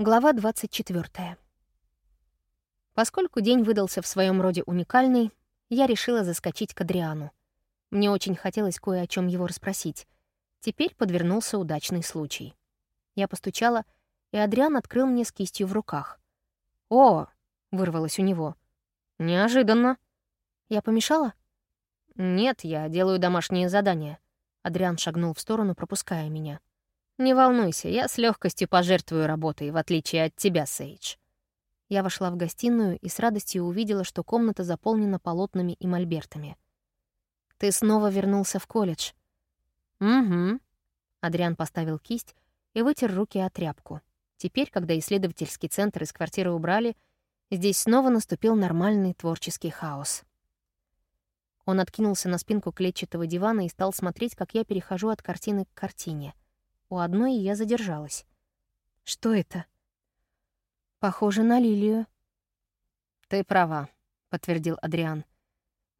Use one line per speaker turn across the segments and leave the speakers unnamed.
Глава 24. Поскольку день выдался в своем роде уникальный, я решила заскочить к Адриану. Мне очень хотелось кое о чем его расспросить. Теперь подвернулся удачный случай. Я постучала, и Адриан открыл мне с кистью в руках. «О!» — вырвалось у него. «Неожиданно». «Я помешала?» «Нет, я делаю домашнее задание». Адриан шагнул в сторону, пропуская меня. «Не волнуйся, я с легкостью пожертвую работой, в отличие от тебя, Сейдж». Я вошла в гостиную и с радостью увидела, что комната заполнена полотнами и мольбертами. «Ты снова вернулся в колледж?» «Угу». Адриан поставил кисть и вытер руки о тряпку. Теперь, когда исследовательский центр из квартиры убрали, здесь снова наступил нормальный творческий хаос. Он откинулся на спинку клетчатого дивана и стал смотреть, как я перехожу от картины к картине — у одной я задержалась. Что это? Похоже на лилию. Ты права, подтвердил Адриан.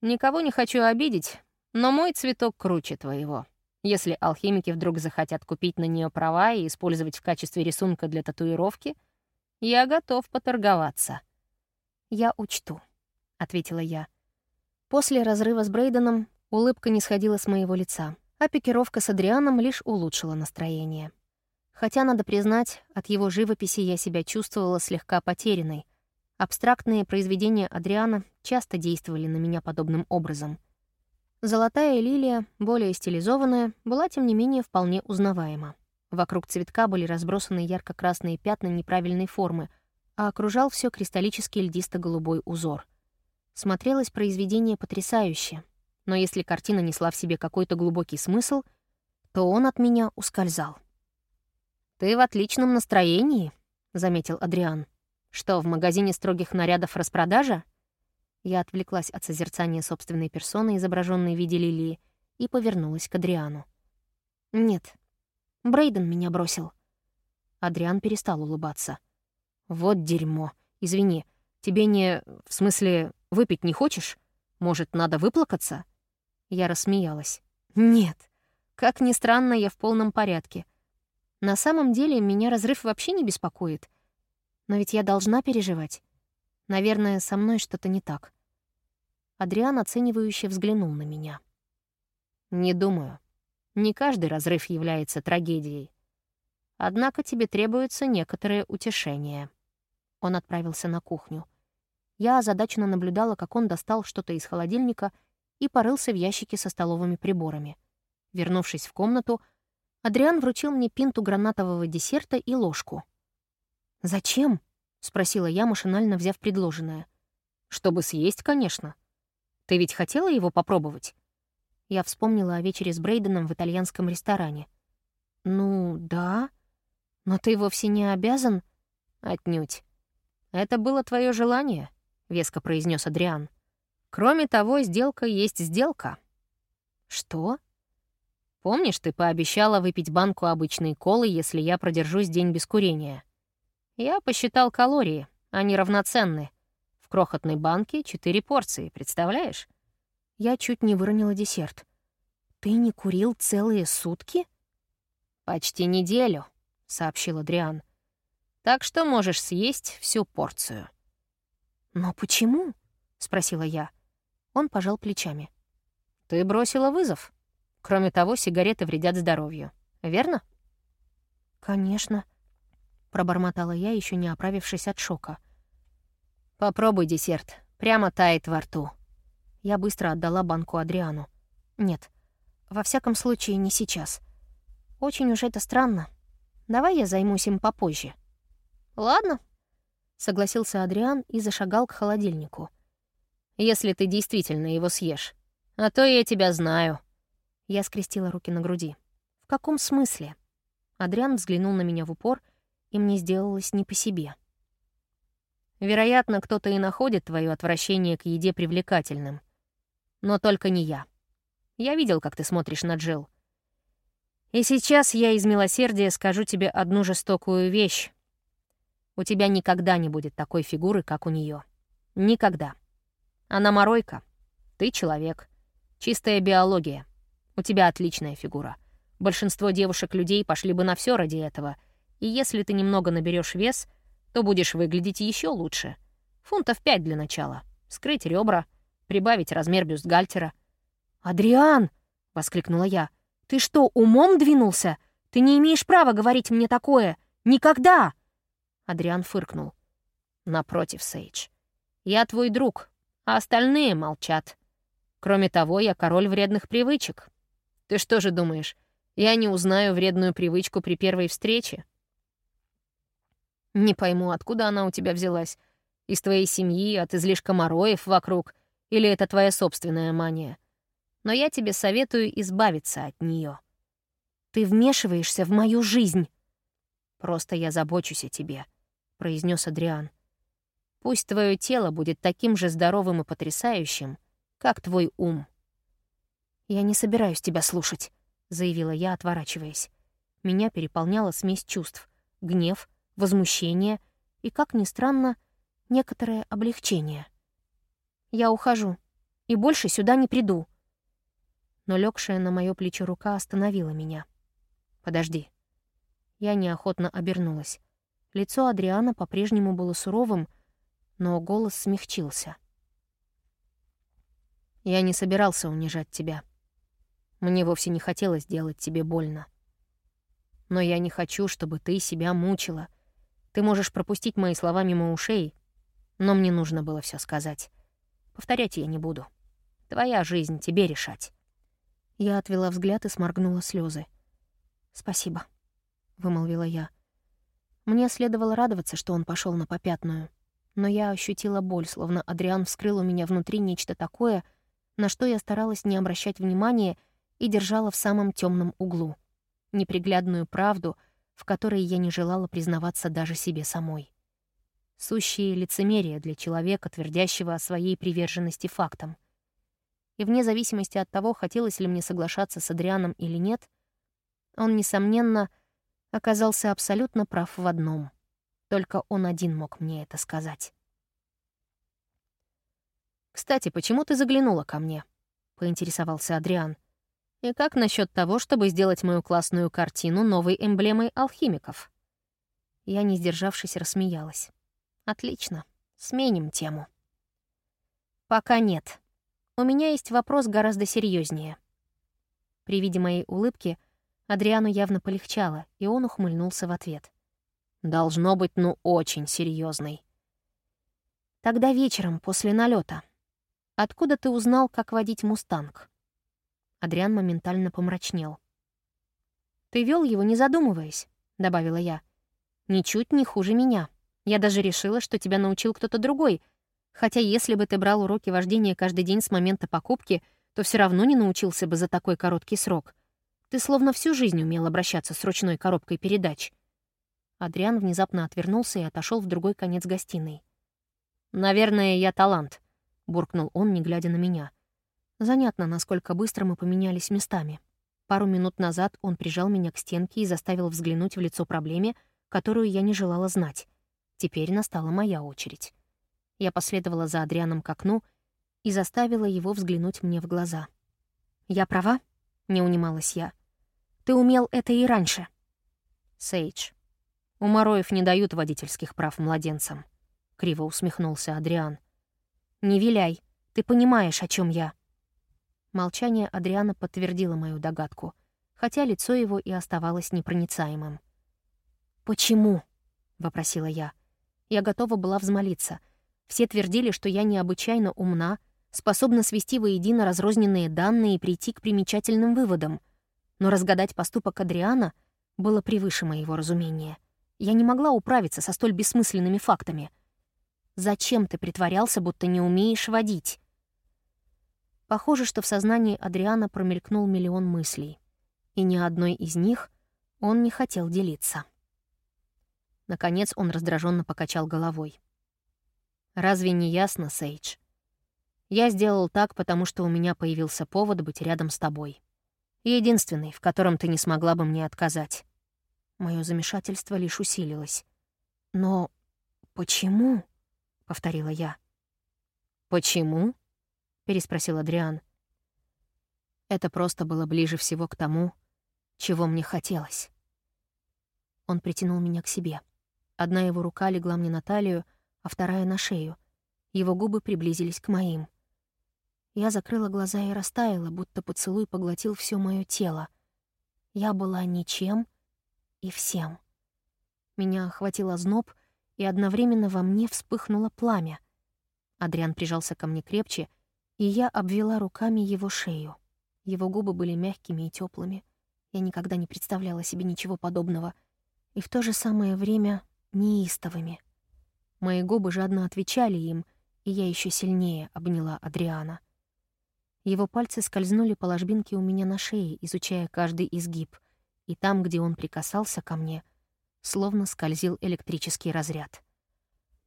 Никого не хочу обидеть, но мой цветок круче твоего. Если алхимики вдруг захотят купить на нее права и использовать в качестве рисунка для татуировки, я готов поторговаться. Я учту, ответила я. После разрыва с Брейденом улыбка не сходила с моего лица а пикировка с Адрианом лишь улучшила настроение. Хотя, надо признать, от его живописи я себя чувствовала слегка потерянной. Абстрактные произведения Адриана часто действовали на меня подобным образом. Золотая лилия, более стилизованная, была, тем не менее, вполне узнаваема. Вокруг цветка были разбросаны ярко-красные пятна неправильной формы, а окружал все кристаллический льдисто-голубой узор. Смотрелось произведение потрясающе, но если картина несла в себе какой-то глубокий смысл, то он от меня ускользал. «Ты в отличном настроении», — заметил Адриан. «Что, в магазине строгих нарядов распродажа?» Я отвлеклась от созерцания собственной персоны, изображенной в виде лилии, и повернулась к Адриану. «Нет, Брейден меня бросил». Адриан перестал улыбаться. «Вот дерьмо. Извини, тебе не... В смысле, выпить не хочешь? Может, надо выплакаться?» Я рассмеялась. «Нет. Как ни странно, я в полном порядке. На самом деле, меня разрыв вообще не беспокоит. Но ведь я должна переживать. Наверное, со мной что-то не так». Адриан оценивающе взглянул на меня. «Не думаю. Не каждый разрыв является трагедией. Однако тебе требуется некоторое утешение». Он отправился на кухню. Я озадаченно наблюдала, как он достал что-то из холодильника — и порылся в ящике со столовыми приборами. Вернувшись в комнату, Адриан вручил мне пинту гранатового десерта и ложку. «Зачем?» — спросила я, машинально взяв предложенное. «Чтобы съесть, конечно. Ты ведь хотела его попробовать?» Я вспомнила о вечере с Брейденом в итальянском ресторане. «Ну, да. Но ты вовсе не обязан...» «Отнюдь. Это было твое желание», — веско произнес Адриан. Кроме того, сделка есть сделка. Что? Помнишь, ты пообещала выпить банку обычной колы, если я продержусь день без курения? Я посчитал калории, они равноценны. В крохотной банке четыре порции, представляешь? Я чуть не выронила десерт. Ты не курил целые сутки? Почти неделю, сообщил Адриан. Так что можешь съесть всю порцию. Но почему? спросила я. Он пожал плечами. «Ты бросила вызов. Кроме того, сигареты вредят здоровью. Верно?» «Конечно», — пробормотала я, еще не оправившись от шока. «Попробуй десерт. Прямо тает во рту». Я быстро отдала банку Адриану. «Нет, во всяком случае, не сейчас. Очень уж это странно. Давай я займусь им попозже». «Ладно», — согласился Адриан и зашагал к холодильнику если ты действительно его съешь. А то я тебя знаю». Я скрестила руки на груди. «В каком смысле?» Адриан взглянул на меня в упор, и мне сделалось не по себе. «Вероятно, кто-то и находит твое отвращение к еде привлекательным. Но только не я. Я видел, как ты смотришь на Джилл. И сейчас я из милосердия скажу тебе одну жестокую вещь. У тебя никогда не будет такой фигуры, как у нее. Никогда. Она моройка. Ты человек. Чистая биология. У тебя отличная фигура. Большинство девушек-людей пошли бы на все ради этого. И если ты немного наберешь вес, то будешь выглядеть еще лучше. Фунтов пять для начала. Скрыть ребра, прибавить размер бюстгальтера.
«Адриан!» — воскликнула я. «Ты что, умом двинулся? Ты не имеешь права говорить мне такое! Никогда!»
Адриан фыркнул. «Напротив, Сейдж. Я твой друг, а остальные молчат. Кроме того, я король вредных привычек. Ты что же думаешь, я не узнаю вредную привычку при первой встрече?» «Не пойму, откуда она у тебя взялась. Из твоей семьи, от излишка мороев вокруг, или это твоя собственная мания? Но я тебе советую избавиться от нее.
Ты вмешиваешься в мою жизнь.
Просто я забочусь о тебе, произнес Адриан. Пусть твое тело будет таким же здоровым и потрясающим, как твой ум.
Я не собираюсь тебя слушать, заявила я, отворачиваясь. Меня переполняла смесь чувств: гнев, возмущение и, как ни странно, некоторое облегчение. Я ухожу и больше сюда не приду. Но легшая на мое плечо рука остановила меня. Подожди. Я неохотно обернулась. Лицо Адриана по-прежнему было суровым, но голос смягчился. Я не собирался унижать тебя. Мне вовсе не хотелось делать тебе больно. Но я не хочу, чтобы ты себя мучила. Ты можешь пропустить мои слова мимо ушей, но мне нужно было все сказать. Повторять я не буду. Твоя жизнь, тебе решать. Я отвела взгляд и сморгнула слезы. «Спасибо», — вымолвила я. Мне следовало радоваться, что он пошел на попятную, но я ощутила боль, словно Адриан вскрыл у меня внутри нечто такое, на что я старалась не обращать внимания и держала в самом темном углу. Неприглядную правду, в которой я не желала признаваться даже себе самой. Сущие лицемерие для человека, твердящего о своей приверженности фактам. И вне зависимости от того, хотелось ли мне соглашаться с Адрианом или нет, он, несомненно, оказался абсолютно прав в одном. Только он один мог мне это сказать. «Кстати, почему ты заглянула ко мне?» — поинтересовался Адриан. «И как насчет того, чтобы сделать мою классную картину новой эмблемой алхимиков?» Я, не сдержавшись, рассмеялась. Отлично. Сменим тему. Пока нет. У меня есть вопрос гораздо серьезнее. При виде моей улыбки Адриану явно полегчало, и он ухмыльнулся в ответ. Должно быть, ну, очень серьезный. Тогда вечером, после налета. Откуда ты узнал, как водить мустанг? Адриан моментально помрачнел. «Ты вел его, не задумываясь», — добавила я. «Ничуть не хуже меня». Я даже решила, что тебя научил кто-то другой. Хотя если бы ты брал уроки вождения каждый день с момента покупки, то все равно не научился бы за такой короткий срок. Ты словно всю жизнь умел обращаться с ручной коробкой передач. Адриан внезапно отвернулся и отошел в другой конец гостиной. «Наверное, я талант», — буркнул он, не глядя на меня. Занятно, насколько быстро мы поменялись местами. Пару минут назад он прижал меня к стенке и заставил взглянуть в лицо проблеме, которую я не желала знать. Теперь настала моя очередь. Я последовала за Адрианом к окну и заставила его взглянуть мне в глаза. «Я права?» — не унималась я. «Ты умел это и раньше». «Сейдж, у Мороев не дают водительских прав младенцам», — криво усмехнулся Адриан. «Не виляй, ты понимаешь, о чем я». Молчание Адриана подтвердило мою догадку, хотя лицо его и оставалось непроницаемым. «Почему?» — вопросила я. Я готова была взмолиться. Все твердили, что я необычайно умна, способна свести воедино разрозненные данные и прийти к примечательным выводам. Но разгадать поступок Адриана было превыше моего разумения. Я не могла управиться со столь бессмысленными фактами. «Зачем ты притворялся, будто не умеешь водить?» Похоже, что в сознании Адриана промелькнул миллион мыслей, и ни одной из них он не хотел делиться. Наконец он раздраженно покачал головой. «Разве не ясно, Сейдж? Я сделал так, потому что у меня появился повод быть рядом с тобой. Единственный, в котором ты не смогла бы мне отказать». Мое замешательство лишь усилилось. «Но почему?» — повторила я. «Почему?» — переспросил Адриан. Это просто было ближе всего к тому, чего мне хотелось.
Он притянул меня к себе. Одна его рука легла мне на талию, а вторая — на шею. Его губы приблизились к моим. Я закрыла глаза и растаяла, будто поцелуй поглотил все мое тело. Я была ничем и всем. Меня охватил озноб, и одновременно во мне вспыхнуло пламя. Адриан прижался ко мне крепче, и я обвела руками его шею. Его губы были мягкими и теплыми. Я никогда не представляла себе ничего подобного. И в то же самое время неистовыми. Мои губы жадно отвечали им, и я еще сильнее обняла Адриана. Его пальцы скользнули по ложбинке у меня на шее, изучая каждый изгиб, и там, где он прикасался ко мне, словно скользил электрический разряд.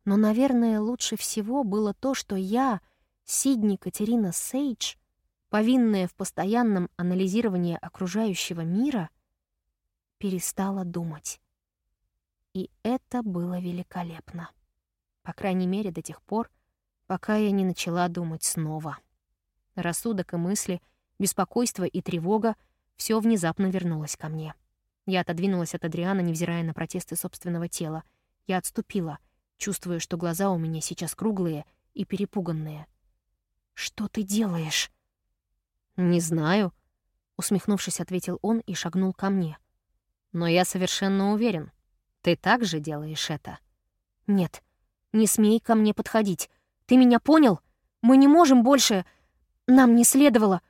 Но, наверное, лучше всего было то, что я, Сидни Катерина Сейдж, повинная в постоянном анализировании окружающего мира, перестала думать. И это было великолепно. По крайней мере, до тех пор, пока я не начала думать снова. Рассудок и мысли, беспокойство и тревога — все внезапно вернулось ко мне. Я отодвинулась от Адриана, невзирая на протесты собственного тела. Я отступила, чувствуя, что глаза у меня сейчас круглые и перепуганные. «Что ты делаешь?» «Не знаю», — усмехнувшись, ответил он и шагнул ко мне. «Но я совершенно уверен, ты также делаешь это?» «Нет, не смей ко мне подходить. Ты меня понял? Мы не можем больше... Нам не следовало...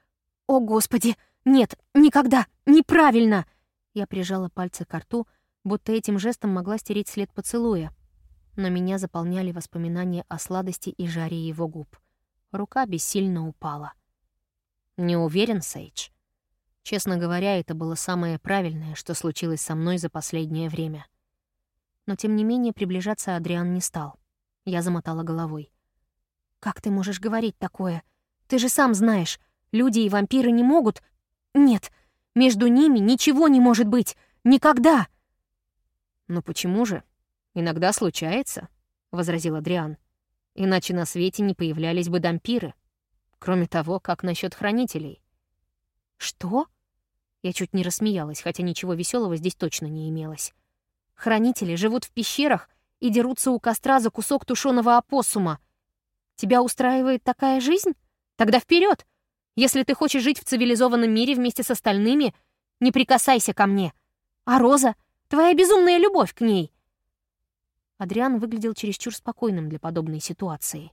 О, Господи! Нет, никогда! Неправильно!» Я прижала пальцы к рту, будто этим жестом могла стереть след поцелуя. Но меня заполняли воспоминания о сладости и жаре его губ. Рука бессильно упала. «Не уверен, Сейдж?» Честно говоря, это было самое правильное, что случилось со мной за последнее время но тем не менее приближаться Адриан не стал. Я замотала головой. «Как ты можешь говорить такое? Ты же сам знаешь, люди и вампиры не могут... Нет, между ними ничего не может быть! Никогда!» «Ну почему же? Иногда случается», — возразил Адриан. «Иначе на свете не появлялись бы дампиры. Кроме того, как насчет хранителей?» «Что?» Я чуть не рассмеялась, хотя ничего веселого здесь точно не имелось. Хранители живут в пещерах и дерутся у костра за кусок тушеного опоссума. Тебя устраивает такая жизнь? Тогда вперед! Если ты хочешь жить в цивилизованном мире вместе с остальными, не прикасайся ко мне. А Роза — твоя безумная любовь к ней. Адриан выглядел чересчур спокойным для подобной ситуации.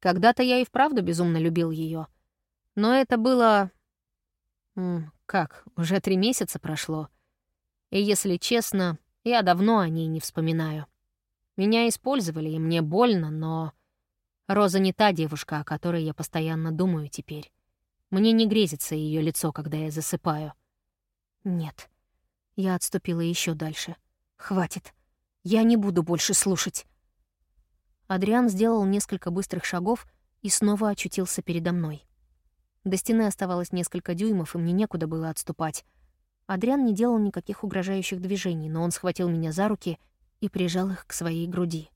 Когда-то я и вправду безумно любил ее, Но это было... Как, уже три месяца прошло. И, если честно, я давно о ней не вспоминаю. Меня использовали, и мне больно, но... Роза не та девушка, о которой я постоянно думаю теперь. Мне не грезится ее лицо, когда я засыпаю. Нет. Я отступила еще дальше. Хватит. Я не буду больше слушать. Адриан сделал несколько быстрых шагов и снова очутился передо мной. До стены оставалось несколько дюймов, и мне некуда было отступать. Адриан не делал никаких угрожающих движений, но он схватил меня за руки и прижал их к своей груди.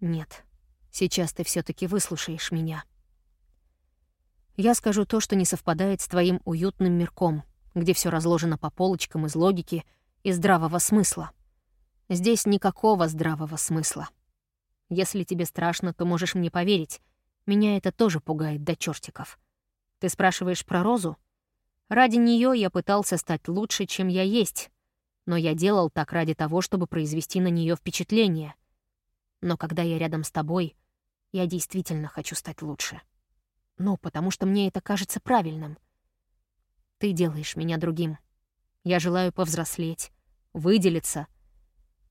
«Нет, сейчас ты все таки выслушаешь меня. Я скажу то, что не совпадает с твоим уютным мирком, где все разложено по полочкам из логики и здравого смысла. Здесь никакого здравого смысла. Если тебе страшно, то можешь мне поверить. Меня это тоже пугает до чертиков. Ты спрашиваешь про Розу? Ради нее я пытался стать лучше, чем я есть, но я делал так ради того, чтобы произвести на нее впечатление. Но когда я рядом с тобой, я действительно хочу стать лучше. Ну, потому что мне это кажется правильным. Ты делаешь меня другим. Я желаю повзрослеть, выделиться.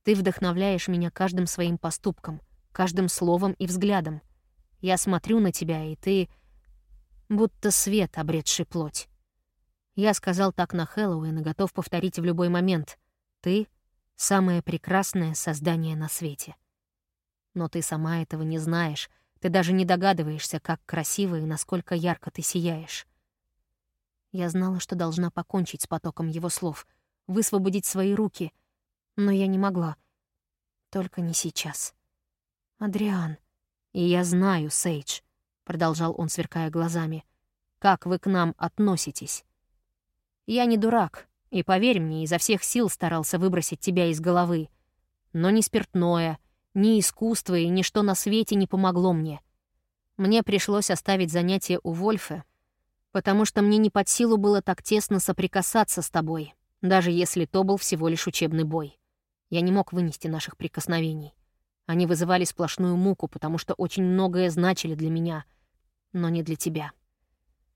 Ты вдохновляешь меня каждым своим поступком, каждым словом и взглядом. Я смотрю на тебя, и ты будто свет, обретший плоть. Я сказал так на Хэллоуин и готов повторить в любой момент. Ты — самое прекрасное создание на свете. Но ты сама этого не знаешь, ты даже не догадываешься, как красиво и насколько ярко ты сияешь. Я знала, что должна покончить с потоком его слов, высвободить свои руки, но я не могла. Только не сейчас. «Адриан». «И я знаю, Сейдж», — продолжал он, сверкая глазами, — «как вы к нам относитесь. Я не дурак,
И поверь мне, изо всех сил старался выбросить тебя из головы. Но ни спиртное, ни искусство и ничто на свете не помогло мне. Мне пришлось оставить занятия у Вольфа, потому что мне не под силу было так тесно соприкасаться с тобой, даже если то был всего лишь учебный бой. Я не мог вынести наших прикосновений. Они вызывали сплошную муку, потому что очень многое значили для меня, но не для тебя.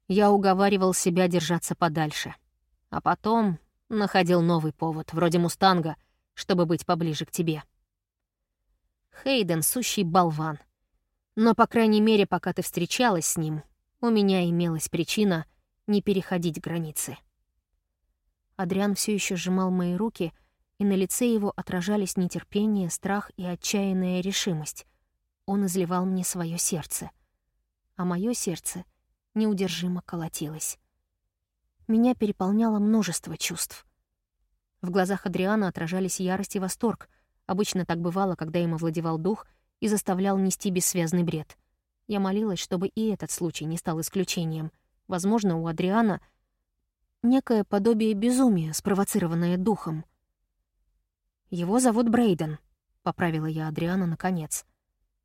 Я уговаривал себя держаться подальше. А потом находил новый повод, вроде «Мустанга», чтобы быть поближе к тебе. Хейден — сущий болван. Но, по крайней мере, пока ты встречалась с ним, у меня имелась причина не переходить границы. Адриан все еще сжимал мои руки, и на лице его отражались нетерпение, страх и отчаянная решимость. Он изливал мне свое сердце. А мое сердце неудержимо колотилось. Меня переполняло множество чувств. В глазах Адриана отражались ярость и восторг. Обычно так бывало, когда им овладевал дух и заставлял нести бессвязный бред. Я молилась, чтобы и этот случай не стал исключением. Возможно, у Адриана некое подобие безумия, спровоцированное духом. «Его зовут Брейден», — поправила я Адриана наконец.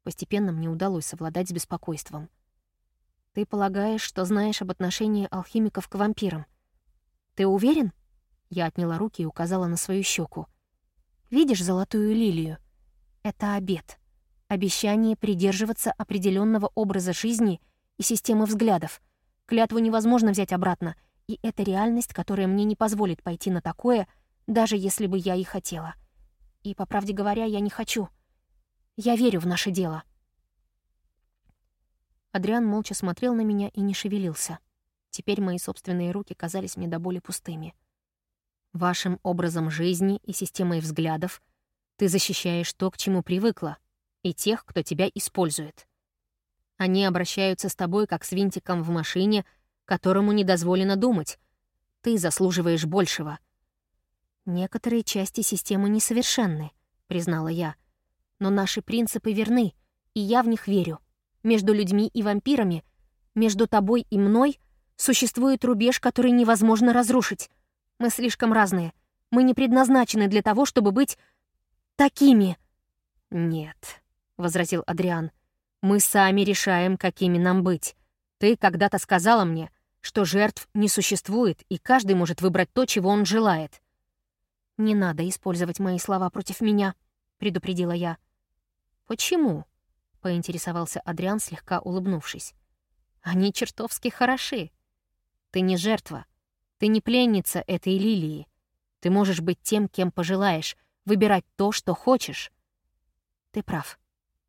Постепенно мне удалось совладать с беспокойством. «Ты полагаешь, что знаешь об отношении алхимиков к вампирам? Ты уверен?» Я отняла руки и указала на свою щеку. «Видишь золотую лилию? Это обед. Обещание придерживаться определенного образа жизни и системы взглядов. Клятву невозможно взять обратно, и это реальность, которая мне не позволит пойти на такое, даже если бы я и хотела. И, по правде говоря, я не хочу. Я верю в наше дело». Адриан молча смотрел на меня и не шевелился. Теперь мои собственные руки казались мне до боли пустыми. Вашим образом жизни и системой взглядов ты защищаешь то, к чему привыкла, и тех, кто тебя использует. Они обращаются с тобой как с винтиком в машине, которому не дозволено думать. Ты заслуживаешь большего. Некоторые части системы несовершенны, признала я. Но наши принципы верны, и я в них верю. Между людьми и вампирами, между тобой и мной существует рубеж, который невозможно разрушить. Мы слишком разные. Мы не предназначены для того, чтобы быть такими. Нет, возразил Адриан. Мы сами решаем, какими нам быть. Ты когда-то сказала мне, что жертв не существует, и каждый может выбрать то, чего он желает. Не надо использовать мои слова против меня, предупредила я. Почему? поинтересовался Адриан, слегка улыбнувшись. Они чертовски хороши. Ты не жертва. Ты не пленница этой лилии. Ты можешь быть тем, кем пожелаешь, выбирать то, что хочешь. Ты прав.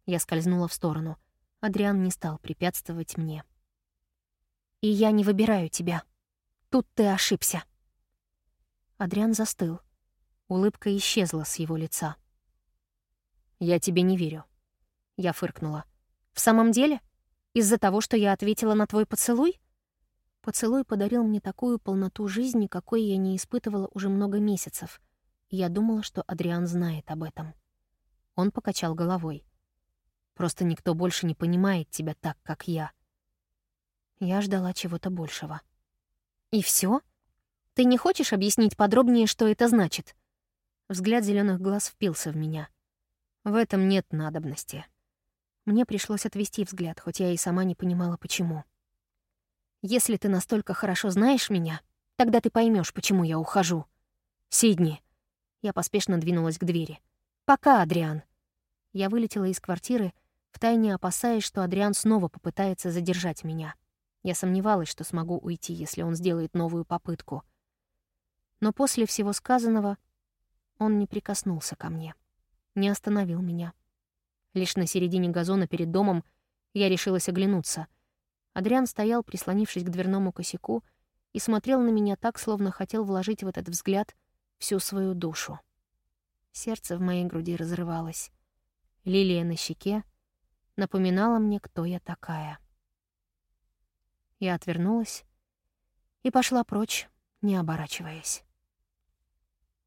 Я скользнула в сторону. Адриан не стал препятствовать мне. И я не выбираю тебя. Тут ты ошибся. Адриан застыл. Улыбка исчезла с его лица. «Я тебе не верю». Я фыркнула. «В самом деле? Из-за того, что я ответила на твой поцелуй?» Поцелуй подарил мне такую полноту жизни, какой я не испытывала уже много месяцев. Я думала, что Адриан знает об этом. Он покачал головой. «Просто никто больше не понимает тебя так, как я». Я ждала чего-то большего. «И все? Ты не хочешь объяснить подробнее, что это значит?» Взгляд зеленых глаз впился в меня. В этом нет надобности. Мне пришлось отвести взгляд, хоть я и сама не понимала, почему. Если ты настолько хорошо знаешь меня, тогда ты поймешь, почему я ухожу. Сидни. Я поспешно двинулась к двери. Пока, Адриан. Я вылетела из квартиры, втайне опасаясь, что Адриан снова попытается задержать меня. Я сомневалась, что смогу уйти, если он сделает новую попытку. Но после всего сказанного он не прикоснулся ко мне, не остановил меня. Лишь на середине газона перед домом я решилась оглянуться — Адриан стоял, прислонившись к дверному косяку, и смотрел на меня так, словно хотел вложить в этот взгляд всю свою душу. Сердце в моей груди разрывалось. Лилия на щеке напоминала мне, кто я такая. Я отвернулась и пошла прочь, не оборачиваясь.